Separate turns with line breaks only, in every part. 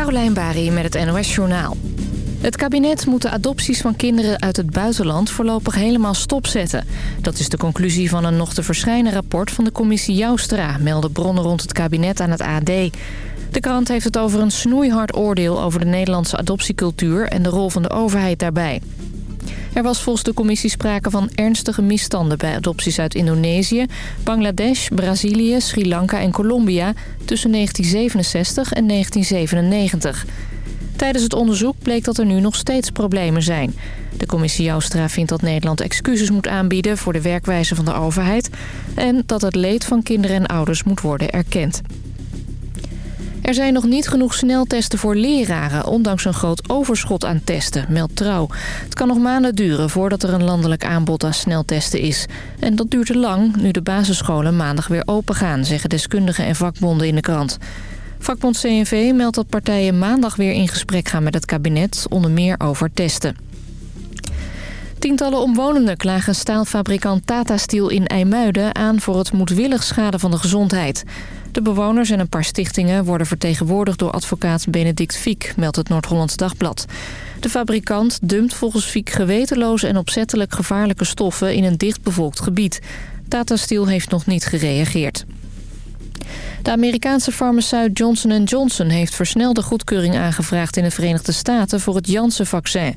Carolijn Bari met het NOS Journaal. Het kabinet moet de adopties van kinderen uit het buitenland voorlopig helemaal stopzetten. Dat is de conclusie van een nog te verschijnen rapport van de commissie Joustra... melden bronnen rond het kabinet aan het AD. De krant heeft het over een snoeihard oordeel over de Nederlandse adoptiecultuur... en de rol van de overheid daarbij. Er was volgens de commissie sprake van ernstige misstanden bij adopties uit Indonesië, Bangladesh, Brazilië, Sri Lanka en Colombia tussen 1967 en 1997. Tijdens het onderzoek bleek dat er nu nog steeds problemen zijn. De commissie Joustra vindt dat Nederland excuses moet aanbieden voor de werkwijze van de overheid... en dat het leed van kinderen en ouders moet worden erkend. Er zijn nog niet genoeg sneltesten voor leraren... ondanks een groot overschot aan testen, meldt Trouw. Het kan nog maanden duren voordat er een landelijk aanbod aan sneltesten is. En dat duurt te lang, nu de basisscholen maandag weer open gaan... zeggen deskundigen en vakbonden in de krant. Vakbond CNV meldt dat partijen maandag weer in gesprek gaan met het kabinet... onder meer over testen. Tientallen omwonenden klagen staalfabrikant Tata Steel in IJmuiden aan voor het moedwillig schade van de gezondheid. De bewoners en een paar stichtingen worden vertegenwoordigd door advocaat Benedict Fiek, meldt het Noord-Hollands Dagblad. De fabrikant dumpt volgens Fiek gewetenloze en opzettelijk gevaarlijke stoffen in een dichtbevolkt gebied. Tata Steel heeft nog niet gereageerd. De Amerikaanse farmaceut Johnson Johnson heeft versnelde goedkeuring aangevraagd in de Verenigde Staten voor het Janssen-vaccin.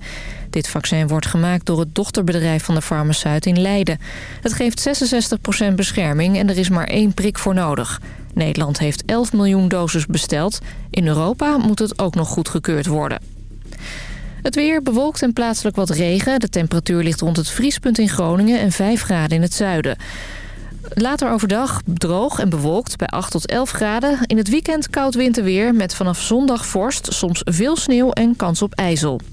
Dit vaccin wordt gemaakt door het dochterbedrijf van de farmaceut in Leiden. Het geeft 66% bescherming en er is maar één prik voor nodig. Nederland heeft 11 miljoen doses besteld. In Europa moet het ook nog goedgekeurd worden. Het weer bewolkt en plaatselijk wat regen. De temperatuur ligt rond het vriespunt in Groningen en 5 graden in het zuiden. Later overdag droog en bewolkt bij 8 tot 11 graden. In het weekend koud winterweer met vanaf zondag vorst, soms veel sneeuw en kans op ijzel.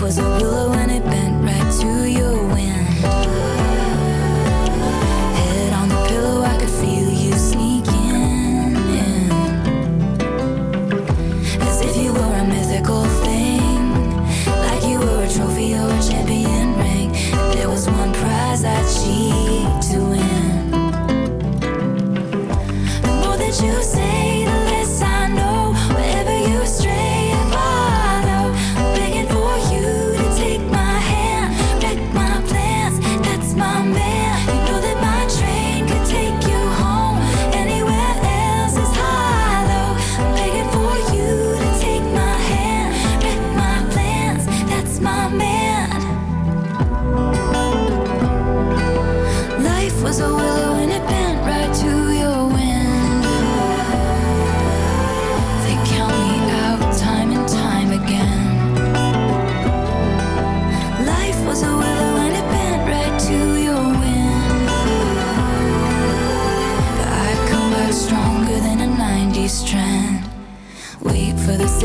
was a willow and it
bent right to you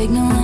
signal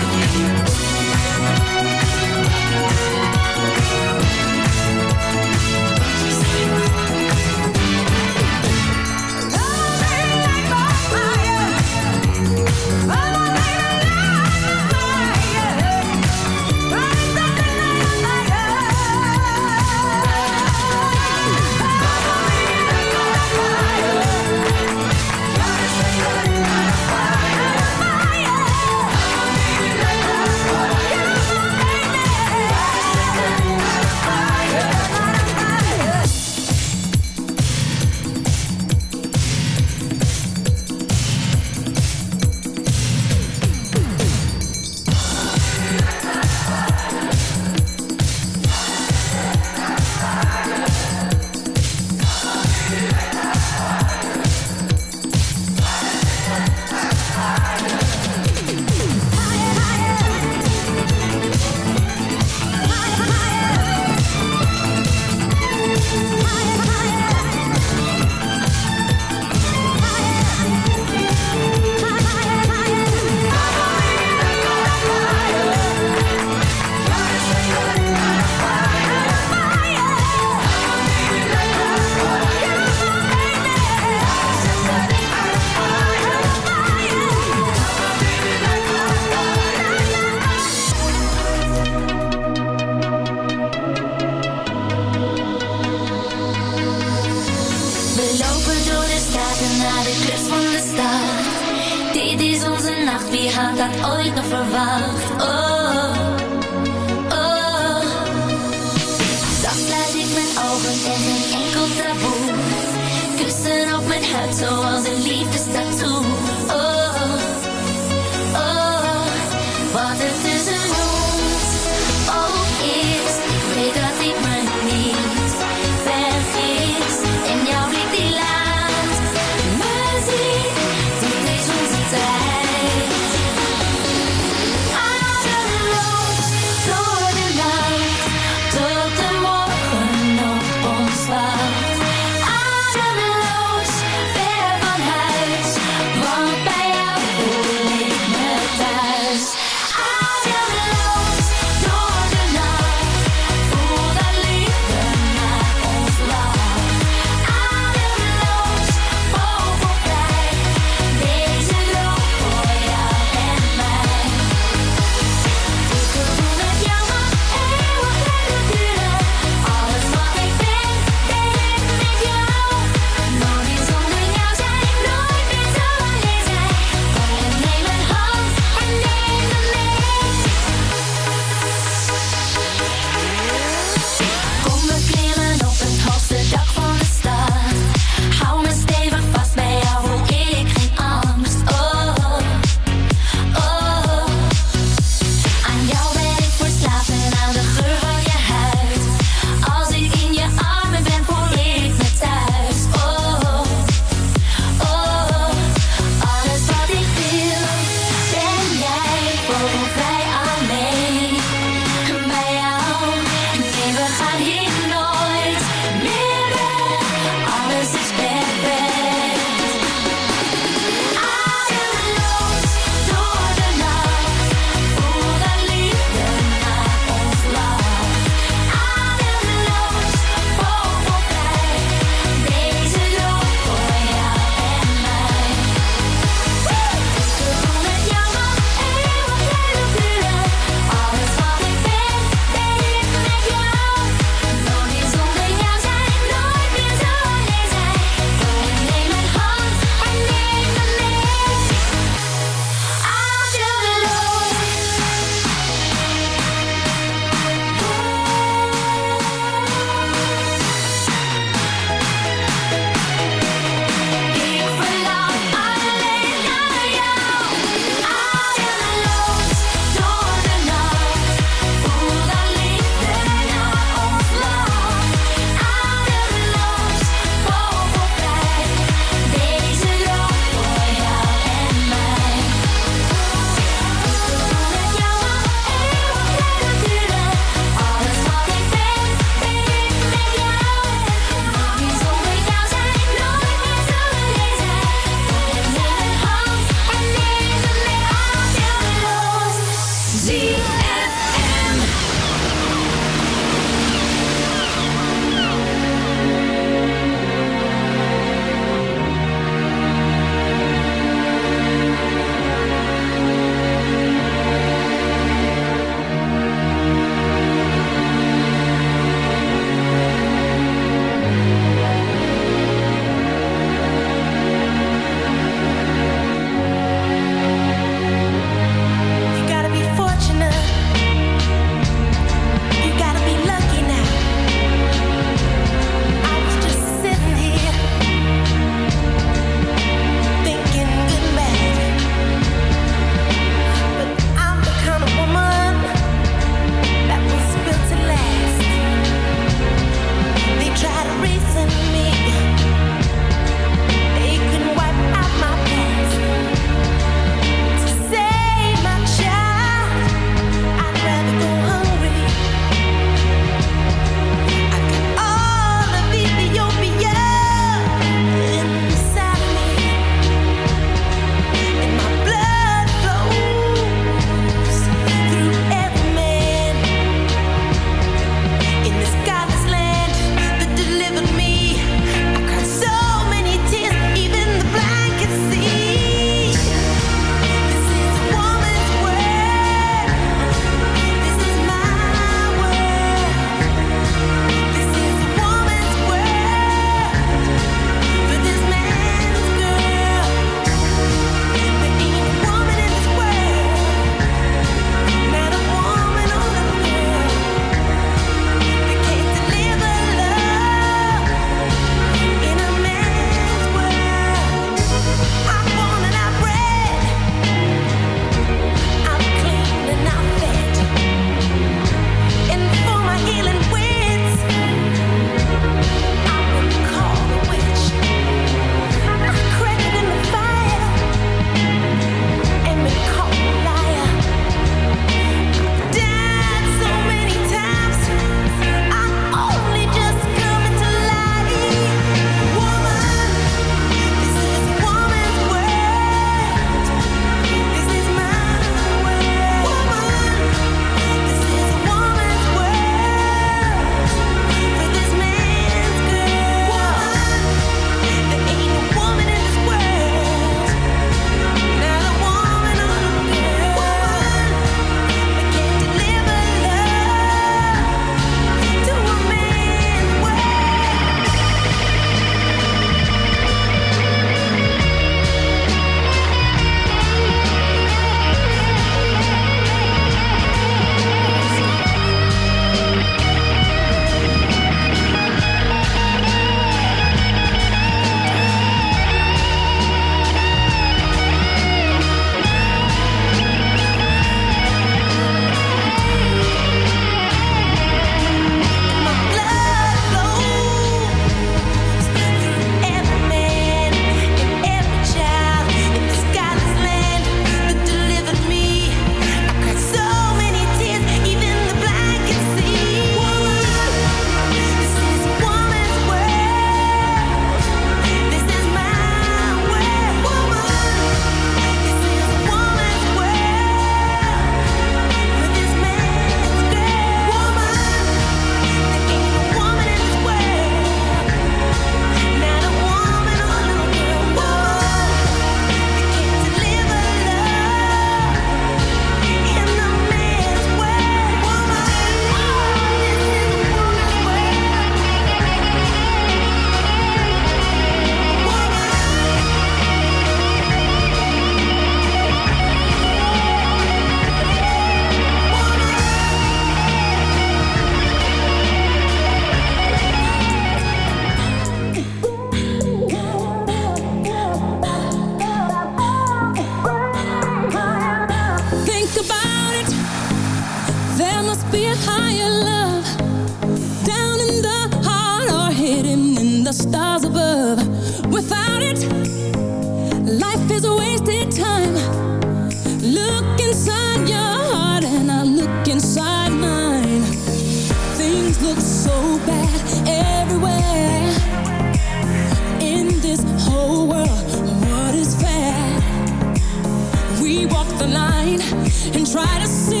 and try to see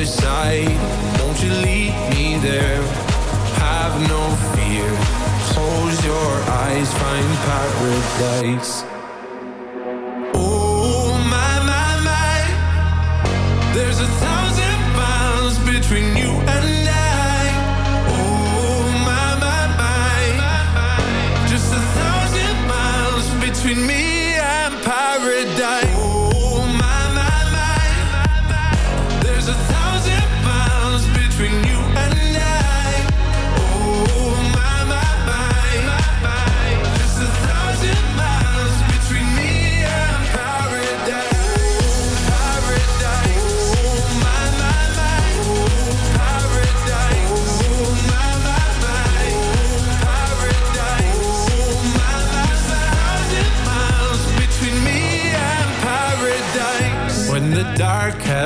other side. Won't you lead me there? Have no fear. Close your eyes, find paradise.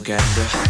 propaganda.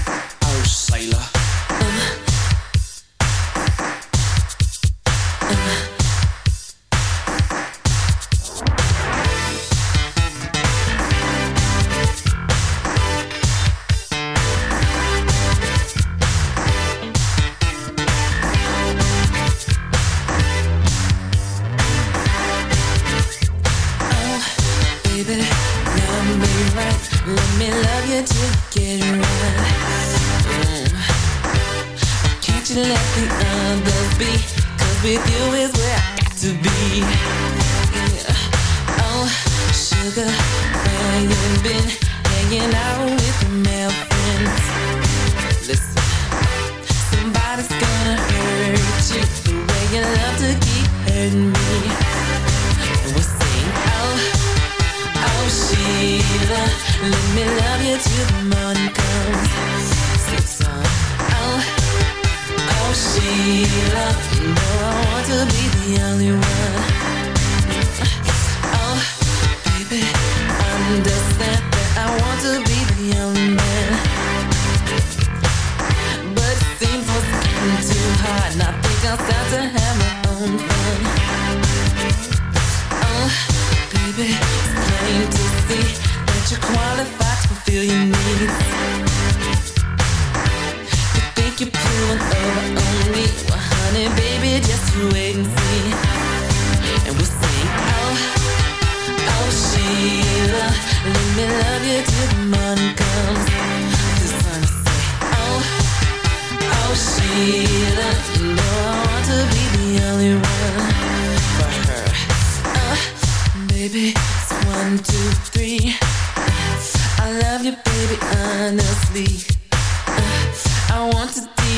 Oh, oh,
Sheila, let me love you till the morning oh, oh, Sheila, you know I want to be the only one for her. Uh, baby, one, two, three. I love you, baby, honestly. Uh, I want to